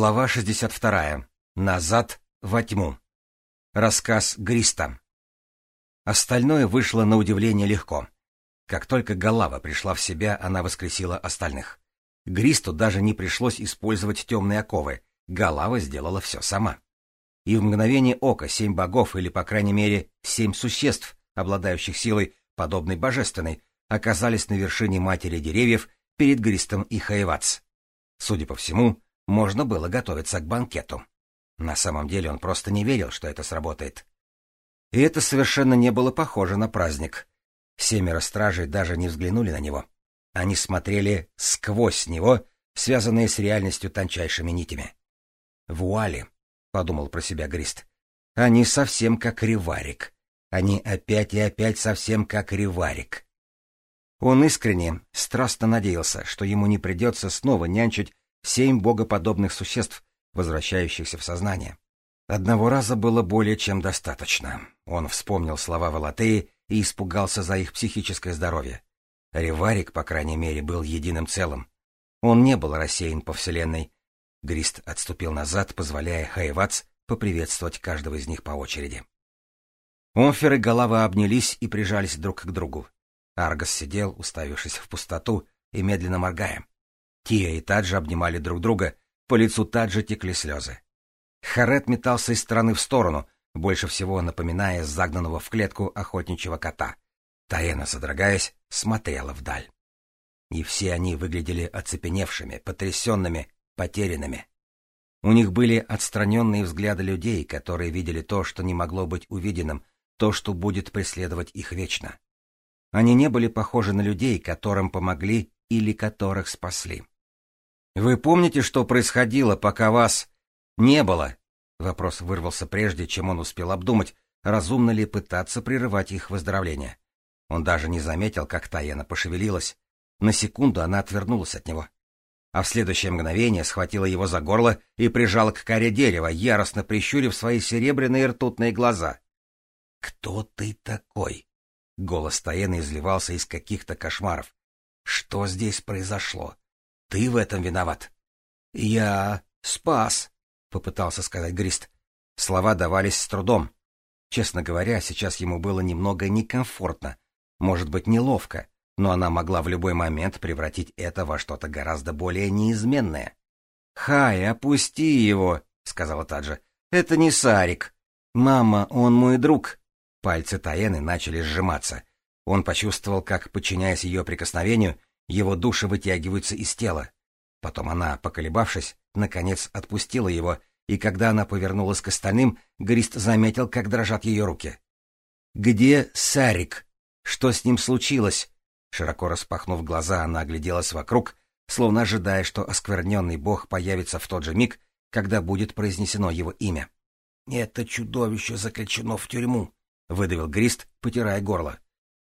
Глава 62. Назад во тьму. Рассказ Гриста. Остальное вышло на удивление легко. Как только Галава пришла в себя, она воскресила остальных. Гристу даже не пришлось использовать темные оковы. Галава сделала все сама. И в мгновение ока семь богов, или, по крайней мере, семь существ, обладающих силой, подобной божественной, оказались на вершине матери деревьев перед Гристом и Хаевац. Судя по всему, можно было готовиться к банкету. На самом деле он просто не верил, что это сработает. И это совершенно не было похоже на праздник. Семеро стражей даже не взглянули на него. Они смотрели сквозь него, связанные с реальностью тончайшими нитями. «Вуали», — подумал про себя Грист, — «они совсем как реварик. Они опять и опять совсем как реварик». Он искренне, страстно надеялся, что ему не придется снова нянчить семь богоподобных существ, возвращающихся в сознание. Одного раза было более чем достаточно. Он вспомнил слова Валатеи и испугался за их психическое здоровье. Реварик, по крайней мере, был единым целым. Он не был рассеян по вселенной. Грист отступил назад, позволяя Хайвац поприветствовать каждого из них по очереди. Омфер и Голова обнялись и прижались друг к другу. Аргос сидел, уставившись в пустоту и медленно моргая. Кия и Таджа обнимали друг друга, по лицу Таджа текли слезы. Харет метался из стороны в сторону, больше всего напоминая загнанного в клетку охотничьего кота. Таена, содрогаясь, смотрела вдаль. И все они выглядели оцепеневшими, потрясенными, потерянными. У них были отстраненные взгляды людей, которые видели то, что не могло быть увиденным, то, что будет преследовать их вечно. Они не были похожи на людей, которым помогли или которых спасли. Вы помните, что происходило, пока вас не было? Вопрос вырвался прежде, чем он успел обдумать, разумно ли пытаться прерывать их выздоровление. Он даже не заметил, как Таяна пошевелилась. На секунду она отвернулась от него. А в следующее мгновение схватила его за горло и прижала к коре дерева, яростно прищурив свои серебряные ртутные глаза. «Кто ты такой?» Голос Таяны изливался из каких-то кошмаров. «Что здесь произошло? Ты в этом виноват. — Я спас, — попытался сказать Грист. Слова давались с трудом. Честно говоря, сейчас ему было немного некомфортно, может быть, неловко, но она могла в любой момент превратить это во что-то гораздо более неизменное. — Хай, опусти его, — сказала Таджа. — Это не Сарик. Мама, он мой друг. Пальцы Таены начали сжиматься. Он почувствовал, как, подчиняясь ее прикосновению, — его души вытягиваются из тела. Потом она, поколебавшись, наконец отпустила его, и когда она повернулась к остальным, Грист заметил, как дрожат ее руки. «Где Сарик? Что с ним случилось?» Широко распахнув глаза, она огляделась вокруг, словно ожидая, что оскверненный бог появится в тот же миг, когда будет произнесено его имя. «Это чудовище заключено в тюрьму», — выдавил Грист, потирая горло.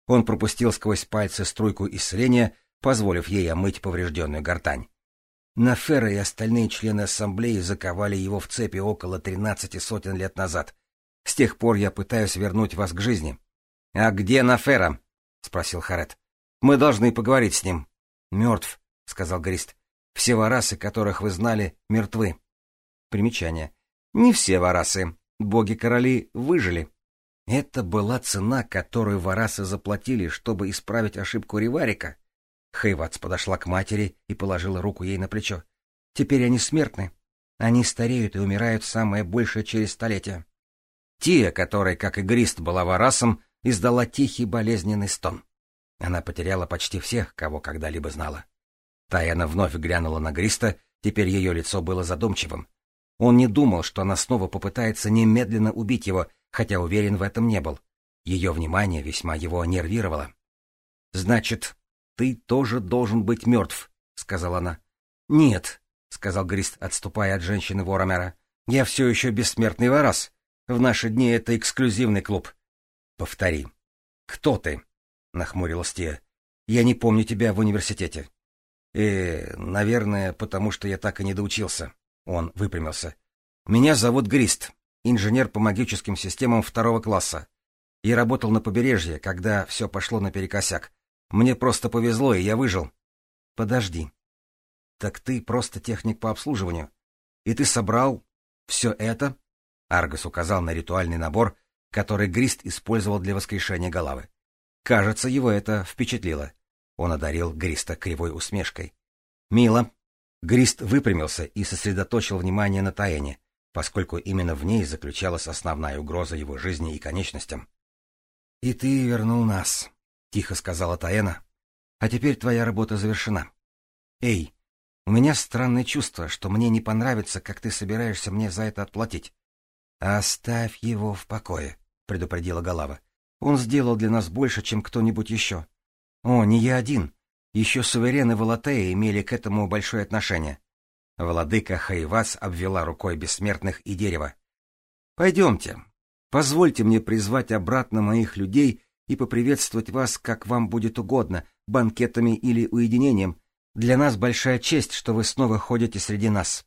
Он пропустил сквозь пальцы струйку исцеления, позволив ей омыть поврежденную гортань. Нафера и остальные члены ассамблеи заковали его в цепи около тринадцати сотен лет назад. С тех пор я пытаюсь вернуть вас к жизни. — А где Нафера? — спросил Харет. — Мы должны поговорить с ним. — Мертв, — сказал Грист. — Все варасы, которых вы знали, мертвы. Примечание. Не все варасы. Боги-короли выжили. Это была цена, которую варасы заплатили, чтобы исправить ошибку Риварика. Хейватс подошла к матери и положила руку ей на плечо. — Теперь они смертны. Они стареют и умирают самое большее через столетия. Тия, которая, как и Грист, была варасом, издала тихий болезненный стон. Она потеряла почти всех, кого когда-либо знала. Таяна вновь глянула на Гриста, теперь ее лицо было задумчивым. Он не думал, что она снова попытается немедленно убить его, хотя уверен в этом не был. Ее внимание весьма его нервировало. «Значит, ты тоже должен быть мертв», — сказала она. «Нет», — сказал Грист, отступая от женщины Воромера. «Я все еще бессмертный Варас. В наши дни это эксклюзивный клуб». «Повтори». «Кто ты?» — нахмурилась Тия. «Я не помню тебя в университете». «Э, наверное, потому что я так и не доучился». Он выпрямился. «Меня зовут Грист, инженер по магическим системам второго класса. Я работал на побережье, когда все пошло наперекосяк. Мне просто повезло, и я выжил. Подожди. Так ты просто техник по обслуживанию. И ты собрал все это? Аргос указал на ритуальный набор, который Грист использовал для воскрешения головы. Кажется, его это впечатлило. Он одарил Гриста кривой усмешкой. «Мило». Грист выпрямился и сосредоточил внимание на Таэне, поскольку именно в ней заключалась основная угроза его жизни и конечностям. «И ты вернул нас», — тихо сказала Таэна. — А теперь твоя работа завершена. Эй, у меня странное чувство, что мне не понравится, как ты собираешься мне за это отплатить. — Оставь его в покое, — предупредила Голава. — Он сделал для нас больше, чем кто-нибудь еще. — О, не я один. Еще суверены Волотея имели к этому большое отношение. Владыка Хаивас обвела рукой бессмертных и дерево. — Пойдемте. Позвольте мне призвать обратно моих людей — и поприветствовать вас, как вам будет угодно, банкетами или уединением. Для нас большая честь, что вы снова ходите среди нас.